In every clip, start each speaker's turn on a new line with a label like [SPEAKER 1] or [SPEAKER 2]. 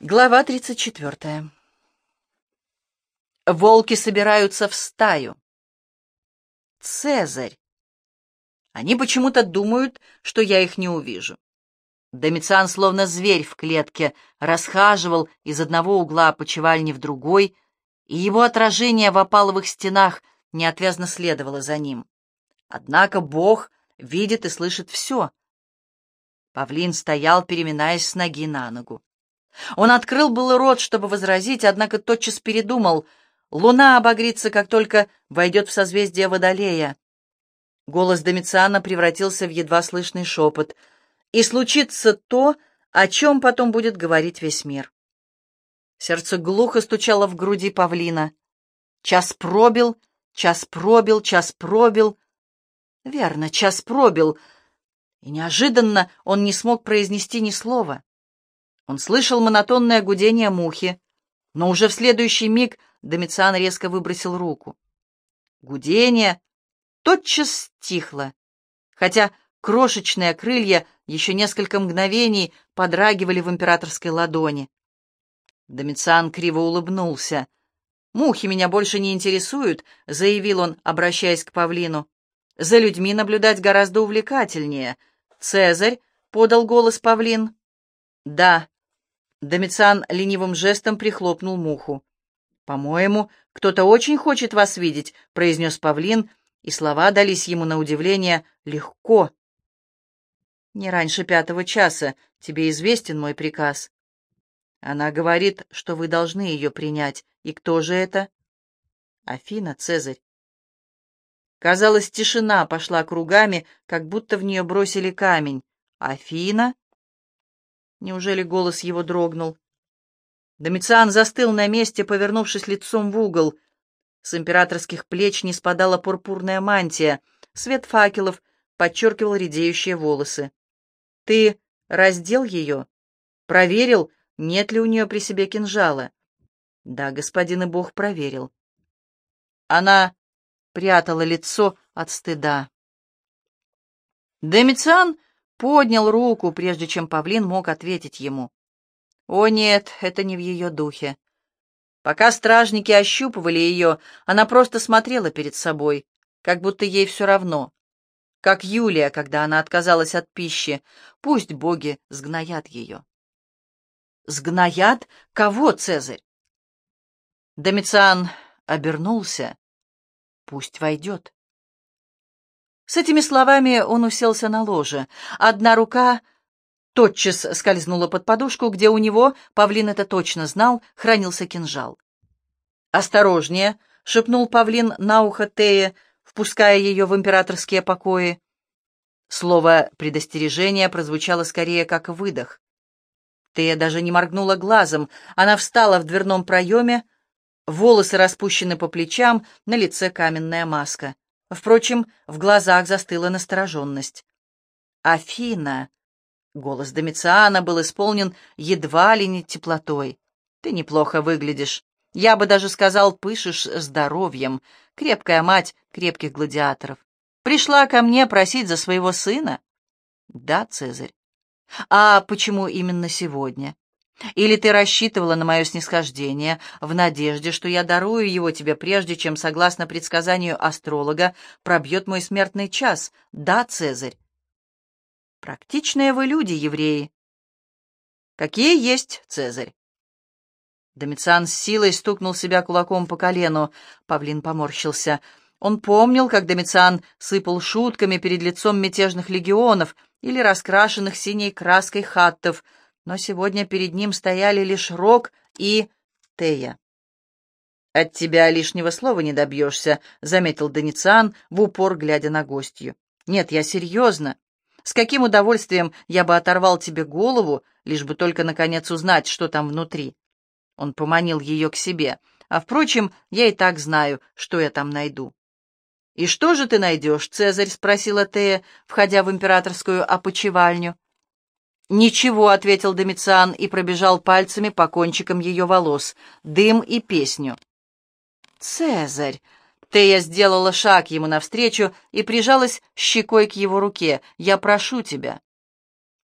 [SPEAKER 1] Глава 34. Волки собираются в стаю. Цезарь. Они почему-то думают, что я их не увижу. Домициан, словно зверь в клетке, расхаживал из одного угла почевальни в другой, и его отражение в опаловых стенах неотвязно следовало за ним. Однако Бог видит и слышит все. Павлин стоял, переминаясь с ноги на ногу. Он открыл был рот, чтобы возразить, однако тотчас передумал. Луна обогрится, как только войдет в созвездие Водолея. Голос Домициана превратился в едва слышный шепот. «И случится то, о чем потом будет говорить весь мир». Сердце глухо стучало в груди павлина. Час пробил, час пробил, час пробил. Верно, час пробил. И неожиданно он не смог произнести ни слова. Он слышал монотонное гудение мухи, но уже в следующий миг Домициан резко выбросил руку. Гудение тотчас стихло, хотя крошечные крылья еще несколько мгновений подрагивали в императорской ладони. Домициан криво улыбнулся. «Мухи меня больше не интересуют», — заявил он, обращаясь к павлину. «За людьми наблюдать гораздо увлекательнее». «Цезарь», — подал голос павлин. «Да», Домициан ленивым жестом прихлопнул муху. «По-моему, кто-то очень хочет вас видеть», — произнес павлин, и слова дались ему на удивление легко. «Не раньше пятого часа. Тебе известен мой приказ». Она говорит, что вы должны ее принять. И кто же это? Афина, Цезарь. Казалось, тишина пошла кругами, как будто в нее бросили камень. Афина? Неужели голос его дрогнул? Домициан застыл на месте, повернувшись лицом в угол. С императорских плеч не спадала пурпурная мантия. Свет факелов подчеркивал редеющие волосы. «Ты раздел ее? Проверил, нет ли у нее при себе кинжала?» «Да, господин и бог проверил». Она прятала лицо от стыда. Домициан поднял руку, прежде чем павлин мог ответить ему. О нет, это не в ее духе. Пока стражники ощупывали ее, она просто смотрела перед собой, как будто ей все равно. Как Юлия, когда она отказалась от пищи. Пусть боги сгноят ее. Сгноят? Кого, Цезарь? Домициан обернулся. Пусть войдет. С этими словами он уселся на ложе. Одна рука тотчас скользнула под подушку, где у него, павлин это точно знал, хранился кинжал. «Осторожнее!» — шепнул павлин на ухо Тея, впуская ее в императорские покои. Слово предостережения прозвучало скорее как выдох. Тея даже не моргнула глазом. Она встала в дверном проеме, волосы распущены по плечам, на лице каменная маска. Впрочем, в глазах застыла настороженность. «Афина!» Голос Домициана был исполнен едва ли не теплотой. «Ты неплохо выглядишь. Я бы даже сказал, пышешь здоровьем. Крепкая мать крепких гладиаторов. Пришла ко мне просить за своего сына?» «Да, Цезарь. А почему именно сегодня? Или ты рассчитывала на мое снисхождение в надежде, что я дарую его тебе прежде, чем, согласно предсказанию астролога, пробьет мой смертный час? Да, Цезарь. Практичные вы люди, евреи. Какие есть, Цезарь? Домициан с силой стукнул себя кулаком по колену. Павлин поморщился. Он помнил, как Домициан сыпал шутками перед лицом мятежных легионов или раскрашенных синей краской хаттов — но сегодня перед ним стояли лишь Рок и Тея. «От тебя лишнего слова не добьешься», — заметил Донициан, в упор глядя на гостью. «Нет, я серьезно. С каким удовольствием я бы оторвал тебе голову, лишь бы только, наконец, узнать, что там внутри». Он поманил ее к себе. «А, впрочем, я и так знаю, что я там найду». «И что же ты найдешь, Цезарь?» — спросила Тея, входя в императорскую опочивальню. «Ничего», — ответил Домициан и пробежал пальцами по кончикам ее волос. «Дым и песню». «Цезарь!» Тея сделала шаг ему навстречу и прижалась щекой к его руке. «Я прошу тебя».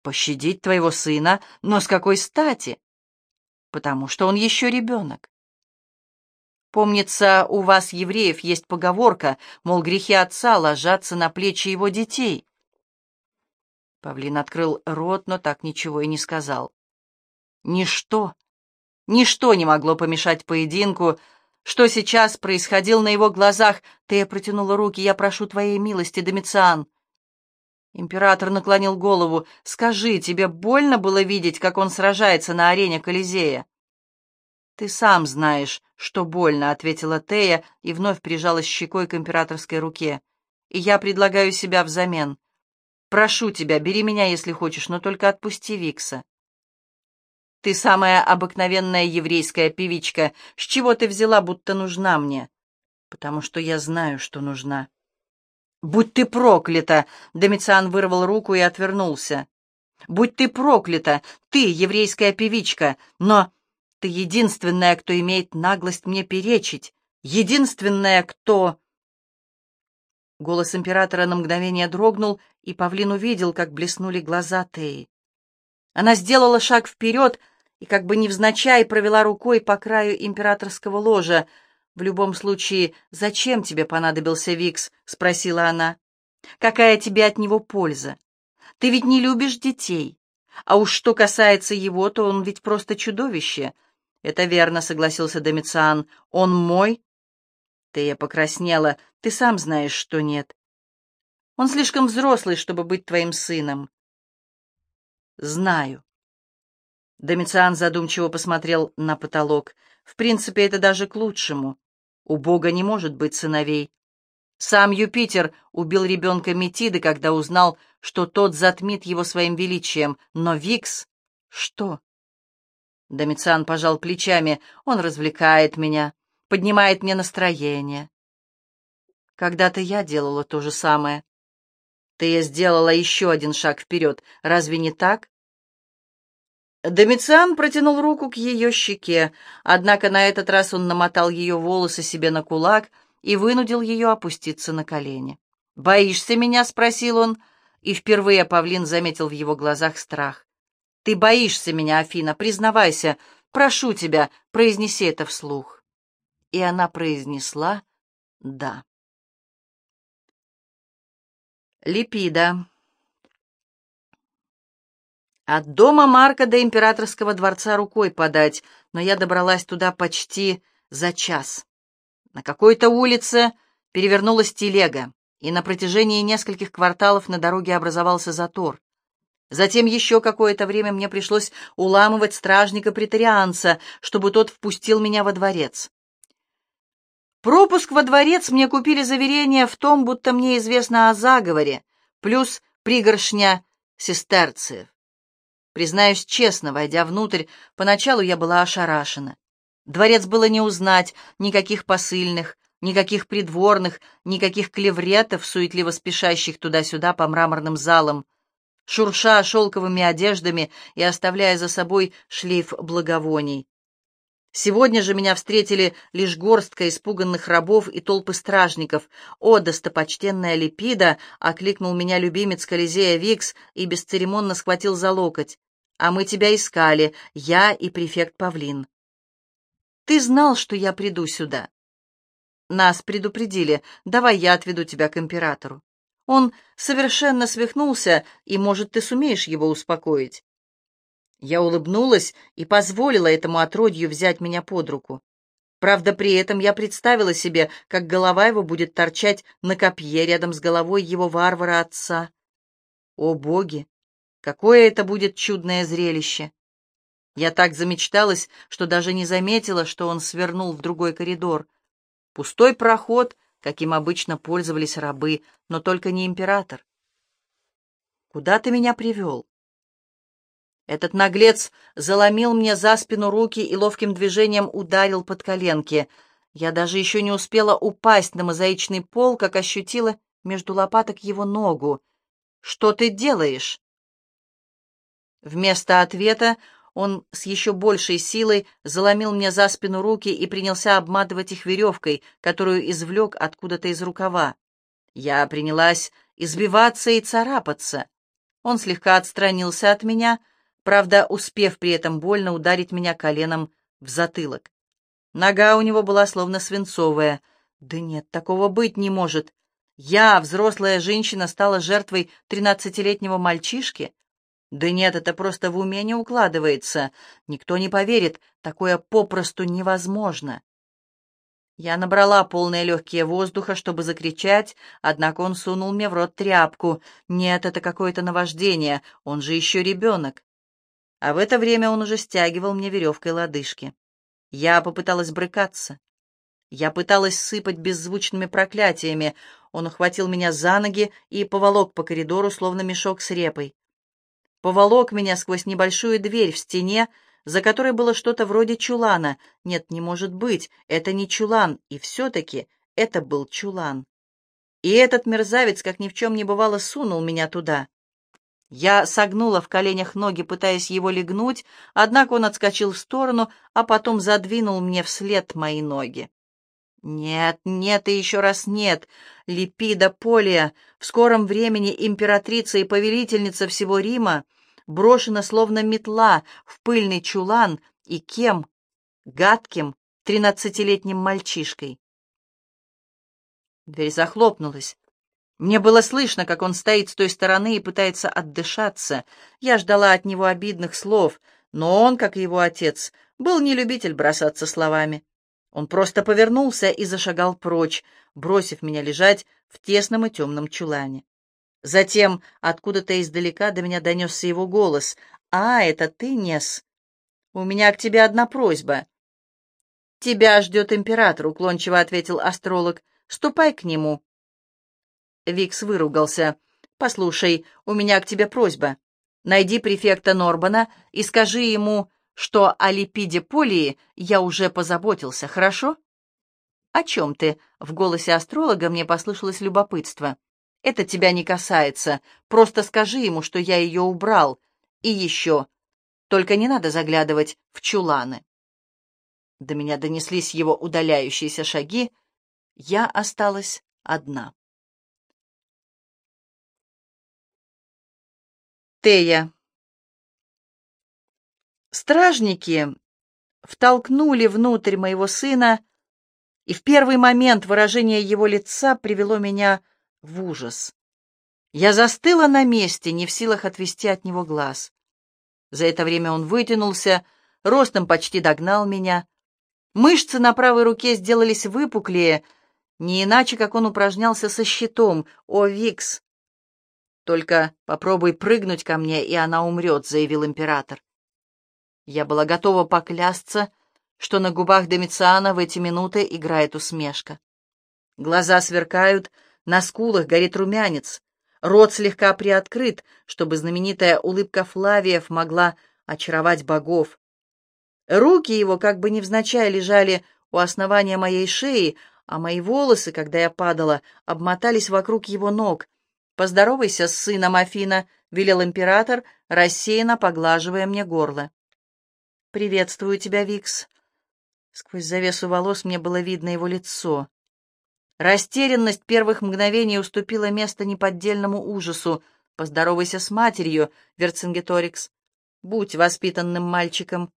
[SPEAKER 1] «Пощадить твоего сына? Но с какой стати?» потому что он еще ребенок. Помнится, у вас, евреев, есть поговорка, мол, грехи отца ложатся на плечи его детей. Павлин открыл рот, но так ничего и не сказал. Ничто, ничто не могло помешать поединку, что сейчас происходило на его глазах. Тея протянула руки. «Я прошу твоей милости, Домициан». Император наклонил голову. «Скажи, тебе больно было видеть, как он сражается на арене Колизея?» «Ты сам знаешь, что больно», — ответила Тея и вновь прижалась щекой к императорской руке. «И я предлагаю себя взамен. Прошу тебя, бери меня, если хочешь, но только отпусти Викса». «Ты самая обыкновенная еврейская певичка. С чего ты взяла, будто нужна мне?» «Потому что я знаю, что нужна». «Будь ты проклята!» — Домициан вырвал руку и отвернулся. «Будь ты проклята! Ты, еврейская певичка! Но...» Ты единственная, кто имеет наглость мне перечить. Единственная, кто...» Голос императора на мгновение дрогнул, и Павлин увидел, как блеснули глаза Теи. Она сделала шаг вперед и как бы невзначай провела рукой по краю императорского ложа. «В любом случае, зачем тебе понадобился Викс?» — спросила она. «Какая тебе от него польза? Ты ведь не любишь детей. А уж что касается его, то он ведь просто чудовище. «Это верно», — согласился Домициан. «Он мой?» Тея покраснела. «Ты сам знаешь, что нет. Он слишком взрослый, чтобы быть твоим сыном». «Знаю». Домициан задумчиво посмотрел на потолок. «В принципе, это даже к лучшему. У Бога не может быть сыновей. Сам Юпитер убил ребенка Метиды, когда узнал, что тот затмит его своим величием. Но Викс... Что? Домициан пожал плечами. Он развлекает меня, поднимает мне настроение. Когда-то я делала то же самое. Ты сделала еще один шаг вперед. Разве не так? Домициан протянул руку к ее щеке, однако на этот раз он намотал ее волосы себе на кулак и вынудил ее опуститься на колени. «Боишься меня?» — спросил он, и впервые Павлин заметил в его глазах страх. Ты боишься меня, Афина, признавайся. Прошу тебя, произнеси это вслух. И она произнесла «да». Липида. От дома Марка до императорского дворца рукой подать, но я добралась туда почти за час. На какой-то улице перевернулась телега, и на протяжении нескольких кварталов на дороге образовался затор. Затем еще какое-то время мне пришлось уламывать стражника-претарианца, чтобы тот впустил меня во дворец. Пропуск во дворец мне купили заверение в том, будто мне известно о заговоре, плюс пригоршня сестерциев. Признаюсь честно, войдя внутрь, поначалу я была ошарашена. Дворец было не узнать, никаких посыльных, никаких придворных, никаких клевретов, суетливо спешащих туда-сюда по мраморным залам шурша шелковыми одеждами и оставляя за собой шлейф благовоний. Сегодня же меня встретили лишь горстка испуганных рабов и толпы стражников. «О, достопочтенная Липида!» — окликнул меня любимец Колизея Викс и бесцеремонно схватил за локоть. «А мы тебя искали, я и префект Павлин». «Ты знал, что я приду сюда?» «Нас предупредили. Давай я отведу тебя к императору». Он совершенно свихнулся, и, может, ты сумеешь его успокоить. Я улыбнулась и позволила этому отродью взять меня под руку. Правда, при этом я представила себе, как голова его будет торчать на копье рядом с головой его варвара-отца. О, боги! Какое это будет чудное зрелище! Я так замечталась, что даже не заметила, что он свернул в другой коридор. Пустой проход, каким обычно пользовались рабы, но только не император. «Куда ты меня привел?» Этот наглец заломил мне за спину руки и ловким движением ударил под коленки. Я даже еще не успела упасть на мозаичный пол, как ощутила между лопаток его ногу. «Что ты делаешь?» Вместо ответа он с еще большей силой заломил мне за спину руки и принялся обматывать их веревкой, которую извлек откуда-то из рукава. Я принялась избиваться и царапаться. Он слегка отстранился от меня, правда, успев при этом больно ударить меня коленом в затылок. Нога у него была словно свинцовая. Да нет, такого быть не может. Я, взрослая женщина, стала жертвой тринадцатилетнего мальчишки? Да нет, это просто в уме не укладывается. Никто не поверит, такое попросту невозможно. Я набрала полные легкие воздуха, чтобы закричать, однако он сунул мне в рот тряпку. Нет, это какое-то наваждение, он же еще ребенок. А в это время он уже стягивал мне веревкой лодыжки. Я попыталась брыкаться. Я пыталась сыпать беззвучными проклятиями. Он ухватил меня за ноги и поволок по коридору, словно мешок с репой. Поволок меня сквозь небольшую дверь в стене, за которой было что-то вроде чулана. Нет, не может быть, это не чулан, и все-таки это был чулан. И этот мерзавец, как ни в чем не бывало, сунул меня туда. Я согнула в коленях ноги, пытаясь его легнуть, однако он отскочил в сторону, а потом задвинул мне вслед мои ноги. Нет, нет и еще раз нет. Липида Полия, в скором времени императрица и повелительница всего Рима, брошена словно метла в пыльный чулан и кем? Гадким, тринадцатилетним мальчишкой. Дверь захлопнулась. Мне было слышно, как он стоит с той стороны и пытается отдышаться. Я ждала от него обидных слов, но он, как и его отец, был не любитель бросаться словами. Он просто повернулся и зашагал прочь, бросив меня лежать в тесном и темном чулане. Затем откуда-то издалека до меня донесся его голос. «А, это ты, Нес? У меня к тебе одна просьба». «Тебя ждет император», — уклончиво ответил астролог. «Ступай к нему». Викс выругался. «Послушай, у меня к тебе просьба. Найди префекта Норбана и скажи ему, что о липиде полии я уже позаботился, хорошо?» «О чем ты?» — в голосе астролога мне послышалось любопытство. Это тебя не касается. Просто скажи ему, что я ее убрал. И еще. Только не надо заглядывать в чуланы. До меня донеслись его удаляющиеся шаги. Я осталась одна. Тея. Стражники втолкнули внутрь моего сына, и в первый момент выражение его лица привело меня в ужас. Я застыла на месте, не в силах отвести от него глаз. За это время он вытянулся, ростом почти догнал меня. Мышцы на правой руке сделались выпуклее, не иначе, как он упражнялся со щитом. «О, Викс!» «Только попробуй прыгнуть ко мне, и она умрет», — заявил император. Я была готова поклясться, что на губах Домициана в эти минуты играет усмешка. Глаза сверкают, на скулах горит румянец, рот слегка приоткрыт, чтобы знаменитая улыбка Флавиев могла очаровать богов. Руки его как бы невзначай лежали у основания моей шеи, а мои волосы, когда я падала, обмотались вокруг его ног. «Поздоровайся с сыном Афина», — велел император, рассеянно поглаживая мне горло. «Приветствую тебя, Викс». Сквозь завесу волос мне было видно его лицо. Растерянность первых мгновений уступила место неподдельному ужасу. «Поздоровайся с матерью, Верцингеторикс. Будь воспитанным мальчиком».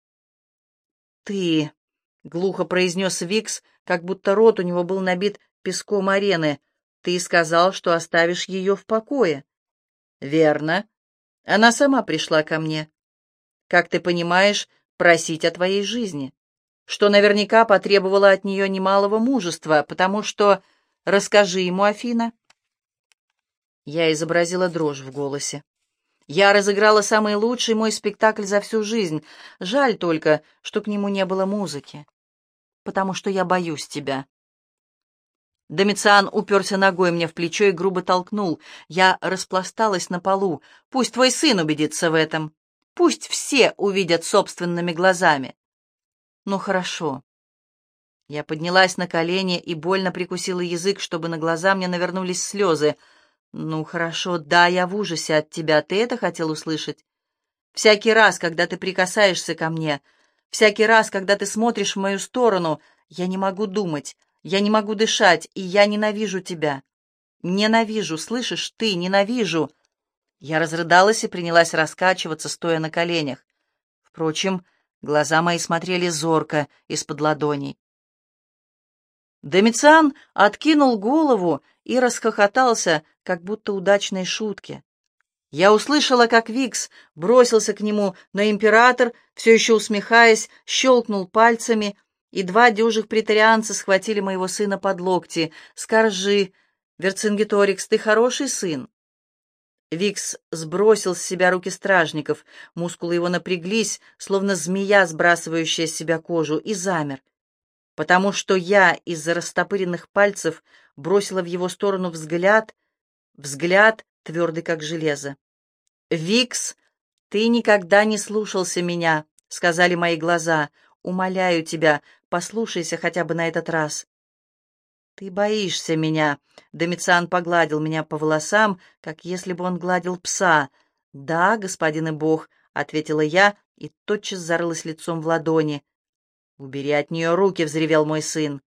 [SPEAKER 1] «Ты...» — глухо произнес Викс, как будто рот у него был набит песком арены. «Ты сказал, что оставишь ее в покое». «Верно. Она сама пришла ко мне. Как ты понимаешь, просить о твоей жизни» что наверняка потребовало от нее немалого мужества, потому что Расскажи ему, Афина. Я изобразила дрожь в голосе. Я разыграла самый лучший мой спектакль за всю жизнь. Жаль только, что к нему не было музыки. Потому что я боюсь тебя. Домициан уперся ногой мне в плечо и грубо толкнул. Я распласталась на полу. Пусть твой сын убедится в этом. Пусть все увидят собственными глазами. Ну хорошо. Я поднялась на колени и больно прикусила язык, чтобы на глаза мне навернулись слезы. «Ну, хорошо, да, я в ужасе от тебя. Ты это хотел услышать? Всякий раз, когда ты прикасаешься ко мне, всякий раз, когда ты смотришь в мою сторону, я не могу думать, я не могу дышать, и я ненавижу тебя. Ненавижу, слышишь, ты, ненавижу. Я разрыдалась и принялась раскачиваться, стоя на коленях. Впрочем, глаза мои смотрели зорко из-под ладоней. Домициан откинул голову и расхохотался, как будто удачной шутке. Я услышала, как Викс бросился к нему, но император, все еще усмехаясь, щелкнул пальцами, и два дюжих претарианца схватили моего сына под локти. «Скоржи, Верцингеторикс, ты хороший сын!» Викс сбросил с себя руки стражников, мускулы его напряглись, словно змея, сбрасывающая с себя кожу, и замер, потому что я из-за растопыренных пальцев бросила в его сторону взгляд, взгляд твердый, как железо. «Викс, ты никогда не слушался меня», — сказали мои глаза. «Умоляю тебя, послушайся хотя бы на этот раз». «Ты боишься меня», — Домициан погладил меня по волосам, как если бы он гладил пса. «Да, господин и бог», — ответила я и тотчас зарылась лицом в ладони. «Убери от нее руки», — взревел мой сын.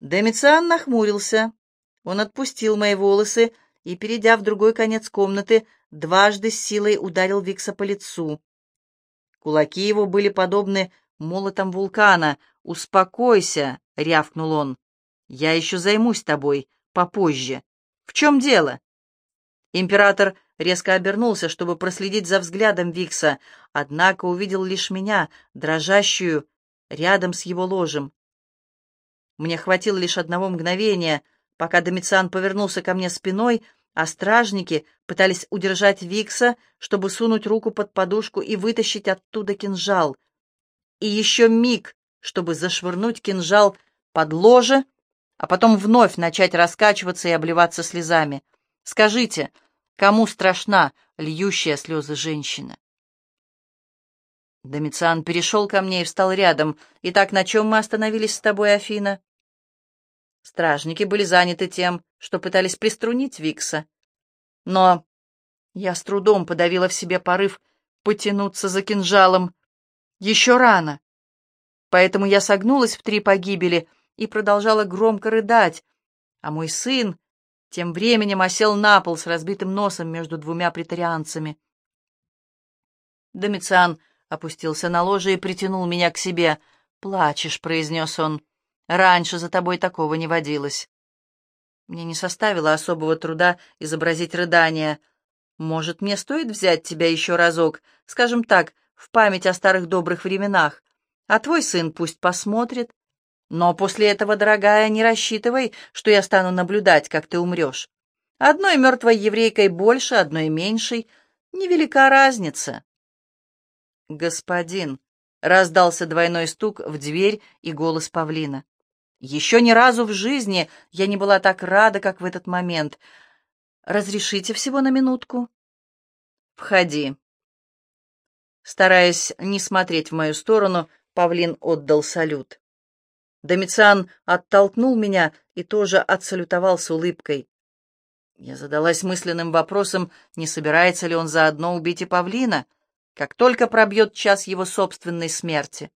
[SPEAKER 1] Домициан нахмурился. Он отпустил мои волосы и, перейдя в другой конец комнаты, дважды с силой ударил Викса по лицу. Кулаки его были подобны молотам вулкана. «Успокойся», — рявкнул он. Я еще займусь тобой попозже. В чем дело?» Император резко обернулся, чтобы проследить за взглядом Викса, однако увидел лишь меня, дрожащую, рядом с его ложем. Мне хватило лишь одного мгновения, пока Домициан повернулся ко мне спиной, а стражники пытались удержать Викса, чтобы сунуть руку под подушку и вытащить оттуда кинжал. И еще миг, чтобы зашвырнуть кинжал под ложе, а потом вновь начать раскачиваться и обливаться слезами. Скажите, кому страшна льющая слезы женщина? Домициан перешел ко мне и встал рядом. «Итак, на чем мы остановились с тобой, Афина?» Стражники были заняты тем, что пытались приструнить Викса. Но я с трудом подавила в себе порыв потянуться за кинжалом. Еще рано. Поэтому я согнулась в три погибели — и продолжала громко рыдать, а мой сын тем временем осел на пол с разбитым носом между двумя претарианцами. Домициан опустился на ложе и притянул меня к себе. «Плачешь», — произнес он. «Раньше за тобой такого не водилось». Мне не составило особого труда изобразить рыдание. «Может, мне стоит взять тебя еще разок, скажем так, в память о старых добрых временах, а твой сын пусть посмотрит, но после этого, дорогая, не рассчитывай, что я стану наблюдать, как ты умрешь. Одной мертвой еврейкой больше, одной меньшей. Невелика разница. Господин, раздался двойной стук в дверь и голос павлина. Еще ни разу в жизни я не была так рада, как в этот момент. Разрешите всего на минутку? Входи. Стараясь не смотреть в мою сторону, павлин отдал салют. Домициан оттолкнул меня и тоже отсалютовал с улыбкой. Я задалась мысленным вопросом, не собирается ли он заодно убить и павлина, как только пробьет час его собственной смерти.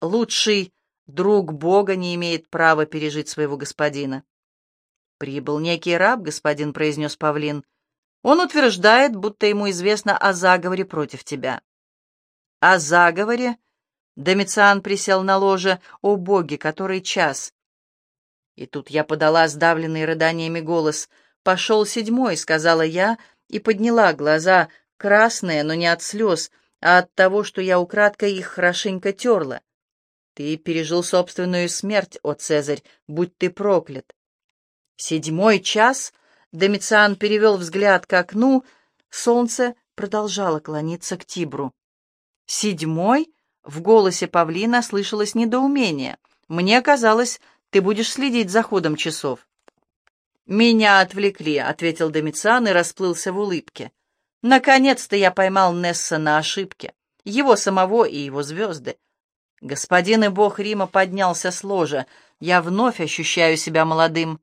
[SPEAKER 1] Лучший друг Бога не имеет права пережить своего господина. «Прибыл некий раб, господин», — произнес павлин. «Он утверждает, будто ему известно о заговоре против тебя». «О заговоре?» Домициан присел на ложе. «О боги, который час!» И тут я подала сдавленный рыданиями голос. «Пошел седьмой», — сказала я, и подняла глаза, красные, но не от слез, а от того, что я украдкой их хорошенько терла. «Ты пережил собственную смерть, о Цезарь, будь ты проклят!» «Седьмой час?» — Домициан перевел взгляд к окну. Солнце продолжало клониться к Тибру. «Седьмой?» В голосе павлина слышалось недоумение. «Мне казалось, ты будешь следить за ходом часов». «Меня отвлекли», — ответил Домициан и расплылся в улыбке. «Наконец-то я поймал Несса на ошибке, его самого и его звезды. Господин и бог Рима поднялся с ложа. Я вновь ощущаю себя молодым.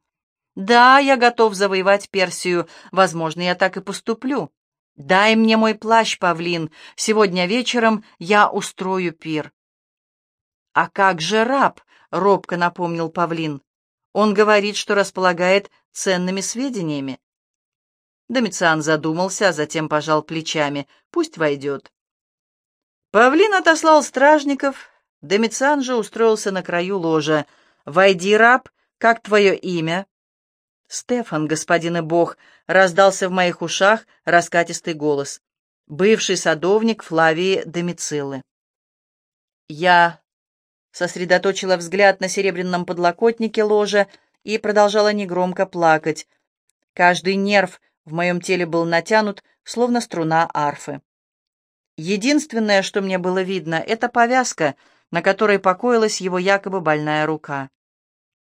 [SPEAKER 1] Да, я готов завоевать Персию. Возможно, я так и поступлю. «Дай мне мой плащ, павлин, сегодня вечером я устрою пир». «А как же раб?» — робко напомнил павлин. «Он говорит, что располагает ценными сведениями». Домициан задумался, а затем пожал плечами. «Пусть войдет». Павлин отослал стражников, Домициан же устроился на краю ложа. «Войди, раб, как твое имя?» «Стефан, господин и бог», — раздался в моих ушах раскатистый голос. Бывший садовник Флавии Домицилы. Я сосредоточила взгляд на серебряном подлокотнике ложа и продолжала негромко плакать. Каждый нерв в моем теле был натянут, словно струна арфы. Единственное, что мне было видно, — это повязка, на которой покоилась его якобы больная рука.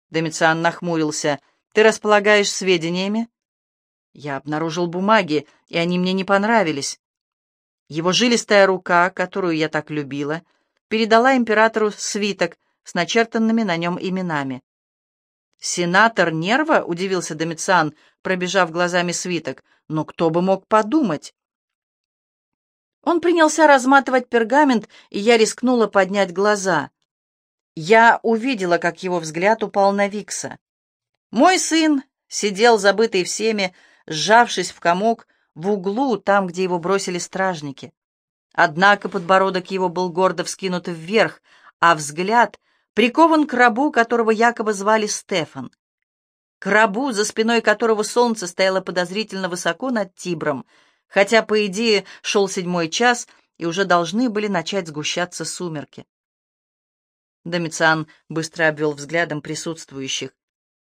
[SPEAKER 1] Домициан нахмурился. «Ты располагаешь сведениями?» Я обнаружил бумаги, и они мне не понравились. Его жилистая рука, которую я так любила, передала императору свиток с начертанными на нем именами. «Сенатор Нерва?» — удивился Домициан, пробежав глазами свиток. «Но кто бы мог подумать?» Он принялся разматывать пергамент, и я рискнула поднять глаза. Я увидела, как его взгляд упал на Викса. Мой сын сидел, забытый всеми, сжавшись в комок, в углу, там, где его бросили стражники. Однако подбородок его был гордо вскинут вверх, а взгляд прикован к рабу, которого якобы звали Стефан. К рабу, за спиной которого солнце стояло подозрительно высоко над Тибром — хотя, по идее, шел седьмой час, и уже должны были начать сгущаться сумерки. Домициан быстро обвел взглядом присутствующих.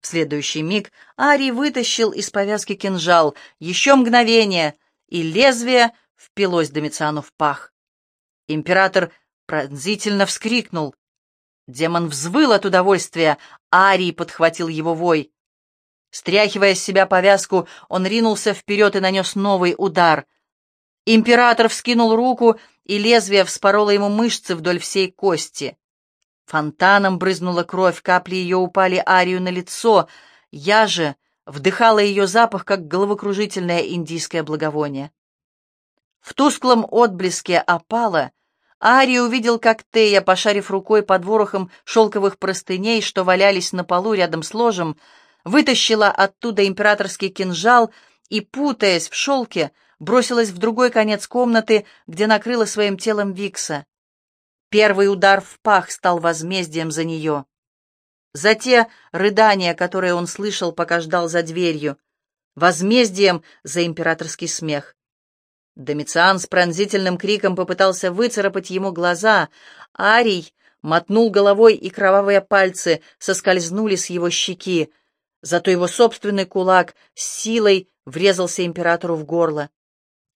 [SPEAKER 1] В следующий миг Арий вытащил из повязки кинжал. Еще мгновение, и лезвие впилось Домициану в пах. Император пронзительно вскрикнул. Демон взвыл от удовольствия, Арий подхватил его вой. Стряхивая с себя повязку, он ринулся вперед и нанес новый удар. Император вскинул руку, и лезвие вспороло ему мышцы вдоль всей кости. Фонтаном брызнула кровь, капли ее упали Арию на лицо. Я же вдыхала ее запах, как головокружительное индийское благовоние. В тусклом отблеске опала Ари увидел, как Тея, пошарив рукой под ворохом шелковых простыней, что валялись на полу рядом с ложем, вытащила оттуда императорский кинжал и, путаясь в шелке, бросилась в другой конец комнаты, где накрыла своим телом Викса. Первый удар в пах стал возмездием за нее. За те рыдания, которые он слышал, пока ждал за дверью, возмездием за императорский смех. Домициан с пронзительным криком попытался выцарапать ему глаза. Арий мотнул головой, и кровавые пальцы соскользнули с его щеки. Зато его собственный кулак с силой врезался императору в горло.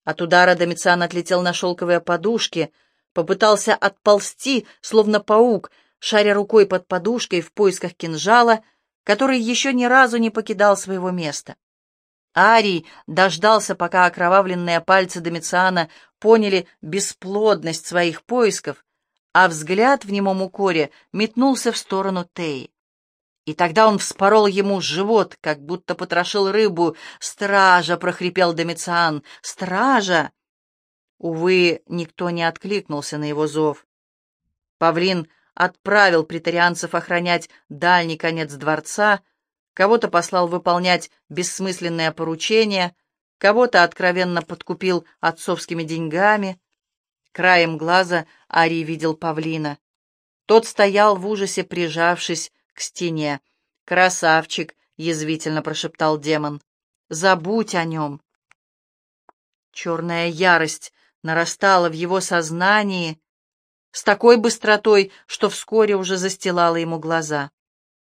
[SPEAKER 1] От удара Домициан отлетел на шелковые подушки, попытался отползти, словно паук, шаря рукой под подушкой в поисках кинжала, который еще ни разу не покидал своего места. Арий дождался, пока окровавленные пальцы Домициана поняли бесплодность своих поисков, а взгляд в немом укоре метнулся в сторону Теи. И тогда он вспорол ему живот, как будто потрошил рыбу. «Стража!» — прохрипел Домициан. «Стража!» Увы, никто не откликнулся на его зов. Павлин отправил претарианцев охранять дальний конец дворца, кого-то послал выполнять бессмысленное поручение, кого-то откровенно подкупил отцовскими деньгами. Краем глаза Арий видел павлина. Тот стоял в ужасе, прижавшись к стене. «Красавчик!» — язвительно прошептал демон. «Забудь о нем!» Черная ярость нарастала в его сознании с такой быстротой, что вскоре уже застилала ему глаза.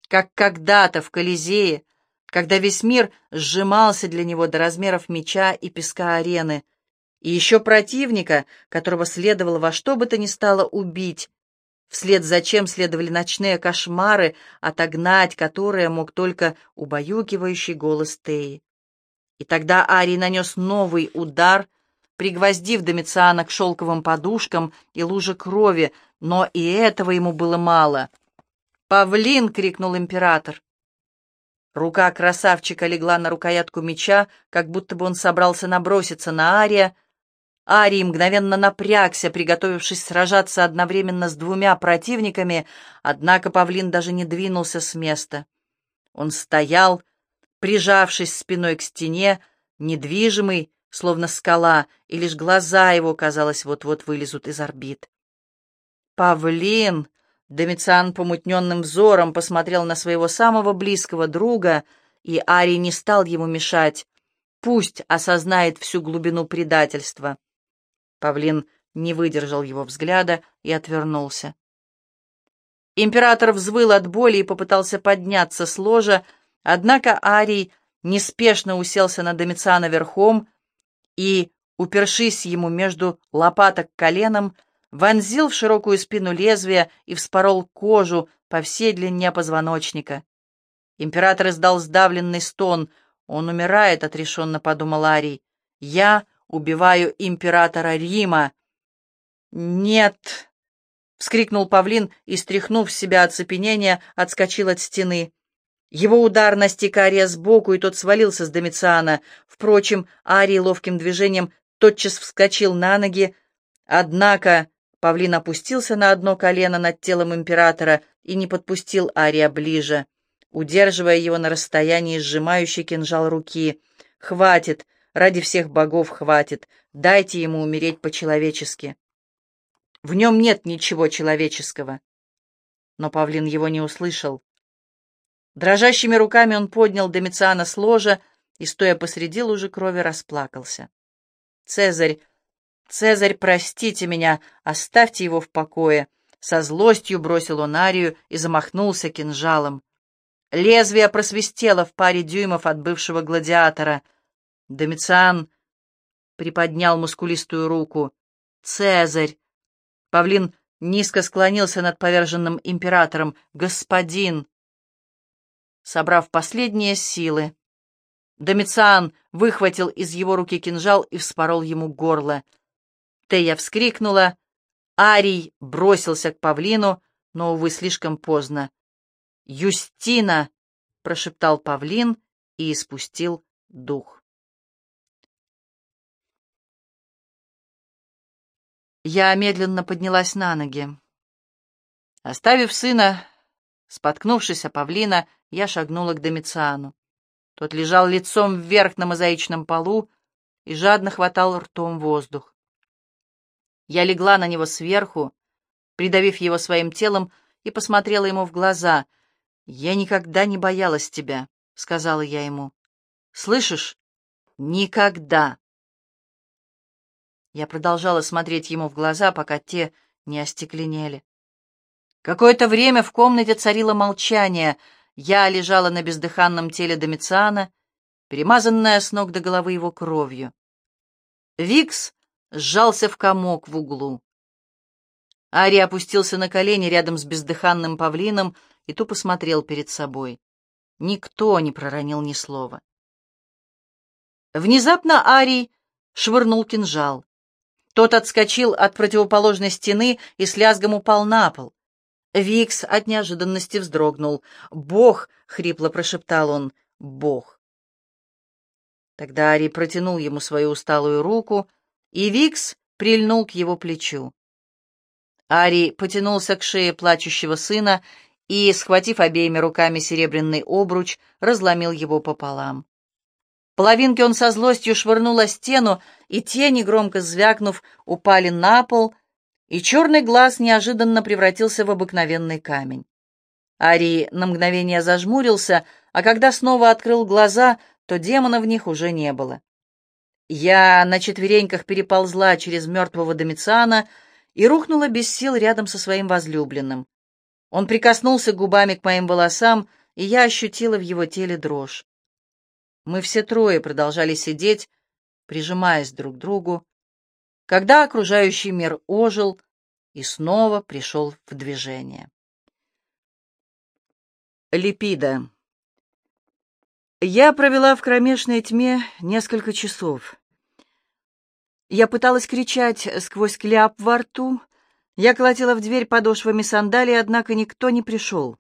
[SPEAKER 1] Как когда-то в Колизее, когда весь мир сжимался для него до размеров меча и песка арены, и еще противника, которого следовало во что бы то ни стало убить, вслед за чем следовали ночные кошмары, отогнать которые мог только убаюкивающий голос Теи. И тогда Арий нанес новый удар, пригвоздив Домициана к шелковым подушкам и луже крови, но и этого ему было мало. «Павлин!» — крикнул император. Рука красавчика легла на рукоятку меча, как будто бы он собрался наброситься на Ария, Арий мгновенно напрягся, приготовившись сражаться одновременно с двумя противниками, однако павлин даже не двинулся с места. Он стоял, прижавшись спиной к стене, недвижимый, словно скала, и лишь глаза его, казалось, вот-вот вылезут из орбит. «Павлин!» — Домициан помутненным взором посмотрел на своего самого близкого друга, и Арий не стал ему мешать. Пусть осознает всю глубину предательства. Павлин не выдержал его взгляда и отвернулся. Император взвыл от боли и попытался подняться с ложа, однако Арий неспешно уселся на Домициана верхом и, упершись ему между лопаток коленом, вонзил в широкую спину лезвия и вспорол кожу по всей длине позвоночника. Император издал сдавленный стон. «Он умирает», — отрешенно подумал Арий. «Я убиваю императора Рима». «Нет!» — вскрикнул павлин и, стряхнув себя оцепенение, отскочил от стены. Его удар настиг Ария сбоку, и тот свалился с Домициана. Впрочем, Арий ловким движением тотчас вскочил на ноги. Однако павлин опустился на одно колено над телом императора и не подпустил Ария ближе, удерживая его на расстоянии сжимающий кинжал руки. «Хватит! Ради всех богов хватит! Дайте ему умереть по-человечески!» В нем нет ничего человеческого. Но павлин его не услышал. Дрожащими руками он поднял Домициана с ложа и, стоя посреди лужи крови, расплакался. «Цезарь, Цезарь, простите меня, оставьте его в покое!» Со злостью бросил он Арию и замахнулся кинжалом. Лезвие просвистело в паре дюймов от бывшего гладиатора. Домициан приподнял мускулистую руку. «Цезарь!» Павлин низко склонился над поверженным императором. «Господин!» Собрав последние силы, Домициан выхватил из его руки кинжал и вспорол ему горло. Тея вскрикнула. Арий бросился к павлину, но, увы, слишком поздно. «Юстина!» — прошептал павлин и испустил дух. Я медленно поднялась на ноги. Оставив сына, споткнувшись о павлина, я шагнула к Домициану. Тот лежал лицом вверх на мозаичном полу и жадно хватал ртом воздух. Я легла на него сверху, придавив его своим телом, и посмотрела ему в глаза. «Я никогда не боялась тебя», — сказала я ему. «Слышишь? Никогда!» Я продолжала смотреть ему в глаза, пока те не остекленели. Какое-то время в комнате царило молчание. Я лежала на бездыханном теле Домициана, перемазанная с ног до головы его кровью. Викс сжался в комок в углу. Ари опустился на колени рядом с бездыханным павлином и тупо смотрел перед собой. Никто не проронил ни слова. Внезапно Арий швырнул кинжал. Тот отскочил от противоположной стены и с лязгом упал на пол. Викс от неожиданности вздрогнул. «Бог!» — хрипло прошептал он. «Бог!» Тогда Ари протянул ему свою усталую руку, и Викс прильнул к его плечу. Ари потянулся к шее плачущего сына и, схватив обеими руками серебряный обруч, разломил его пополам. Половинки он со злостью швырнул о стену, и тени, громко звякнув, упали на пол, и черный глаз неожиданно превратился в обыкновенный камень. Ари на мгновение зажмурился, а когда снова открыл глаза, то демона в них уже не было. Я на четвереньках переползла через мертвого Домициана и рухнула без сил рядом со своим возлюбленным. Он прикоснулся губами к моим волосам, и я ощутила в его теле дрожь. Мы все трое продолжали сидеть, прижимаясь друг к другу, когда окружающий мир ожил и снова пришел в движение. Липида. Я провела в кромешной тьме несколько часов. Я пыталась кричать сквозь кляп во рту, я колотила в дверь подошвами сандалий, однако никто не пришел.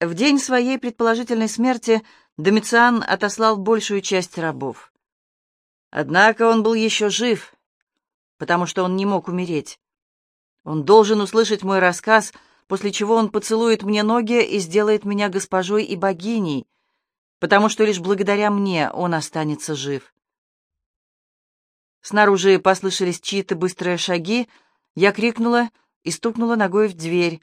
[SPEAKER 1] В день своей предположительной смерти Домициан отослал большую часть рабов. Однако он был еще жив, потому что он не мог умереть. Он должен услышать мой рассказ, после чего он поцелует мне ноги и сделает меня госпожой и богиней, потому что лишь благодаря мне он останется жив. Снаружи послышались чьи-то быстрые шаги, я крикнула и стукнула ногой в дверь.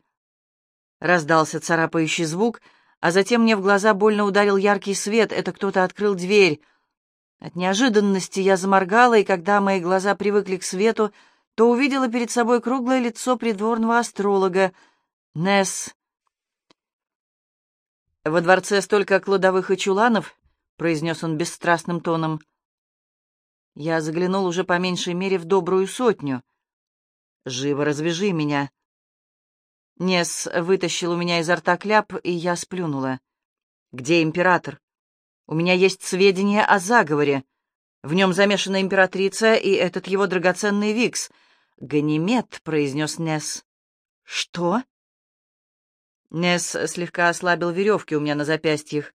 [SPEAKER 1] Раздался царапающий звук, а затем мне в глаза больно ударил яркий свет, это кто-то открыл дверь. От неожиданности я заморгала, и когда мои глаза привыкли к свету, то увидела перед собой круглое лицо придворного астролога. Несс. «Во дворце столько кладовых и чуланов», — произнес он бесстрастным тоном. Я заглянул уже по меньшей мере в добрую сотню. «Живо развяжи меня». Нес вытащил у меня изо рта кляп, и я сплюнула. «Где император? У меня есть сведения о заговоре. В нем замешана императрица и этот его драгоценный Викс. «Ганимед», — произнес Нес. «Что?» Нес слегка ослабил веревки у меня на запястьях.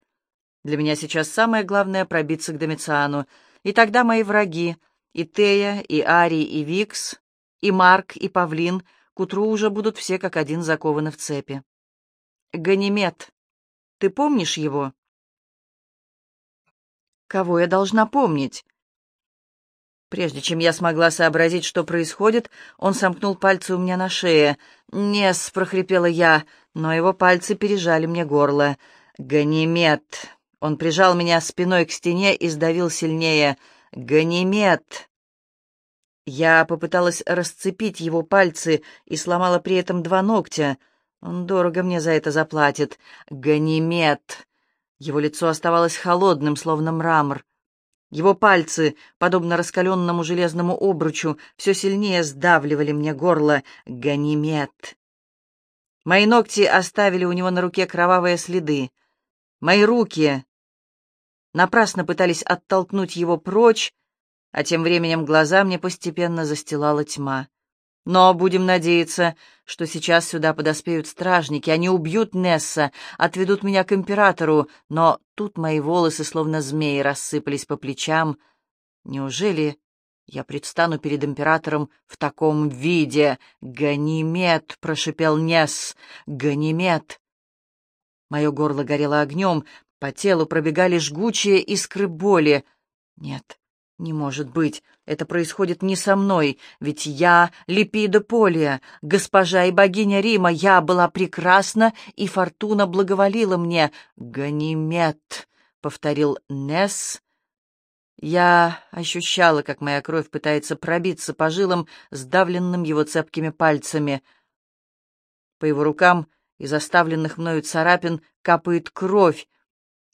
[SPEAKER 1] Для меня сейчас самое главное — пробиться к Домициану. И тогда мои враги, и Тея, и Ари, и Викс, и Марк, и Павлин, к утру уже будут все как один закованы в цепи. Ганимед, ты помнишь его? Кого я должна помнить? Прежде чем я смогла сообразить, что происходит, он сомкнул пальцы у меня на шее. «Нес», — прохрипела я, но его пальцы пережали мне горло. «Ганимед». Он прижал меня спиной к стене и сдавил сильнее. «Ганимед». Я попыталась расцепить его пальцы и сломала при этом два ногтя. Он дорого мне за это заплатит. «Ганимед». Его лицо оставалось холодным, словно мрамор. Его пальцы, подобно раскаленному железному обручу, все сильнее сдавливали мне горло. Ганимед. Мои ногти оставили у него на руке кровавые следы. Мои руки напрасно пытались оттолкнуть его прочь, а тем временем глаза мне постепенно застилала тьма. Но будем надеяться, что сейчас сюда подоспеют стражники, они убьют Несса, отведут меня к императору, но тут мои волосы, словно змеи, рассыпались по плечам. Неужели я предстану перед императором в таком виде? «Ганимед!» — прошипел Несс. «Ганимед!» Мое горло горело огнем, по телу пробегали жгучие искры боли. Нет, не может быть, это происходит не со мной, ведь я Липида Полия, госпожа и богиня Рима, я была прекрасна, и фортуна благоволила мне. Ганимед, — повторил Несс. Я ощущала, как моя кровь пытается пробиться по жилам, сдавленным его цепкими пальцами. По его рукам из оставленных мною царапин капает кровь,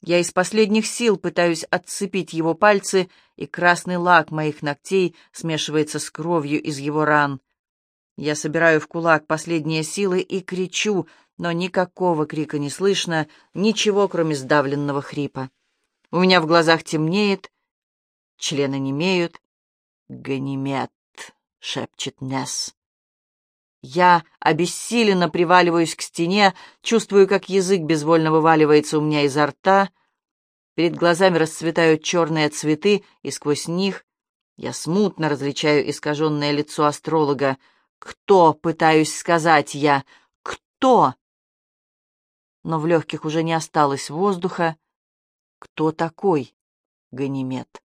[SPEAKER 1] я из последних сил пытаюсь отцепить его пальцы, и красный лак моих ногтей смешивается с кровью из его ран. Я собираю в кулак последние силы и кричу, но никакого крика не слышно, ничего, кроме сдавленного хрипа. У меня в глазах темнеет, члены немеют. «Ганимед», — шепчет Несс. Я обессиленно приваливаюсь к стене, чувствую, как язык безвольно вываливается у меня изо рта. Перед глазами расцветают черные цветы, и сквозь них я смутно различаю искаженное лицо астролога. «Кто?» — пытаюсь сказать я. «Кто?» Но в легких уже не осталось воздуха. «Кто такой?» — Ганимед.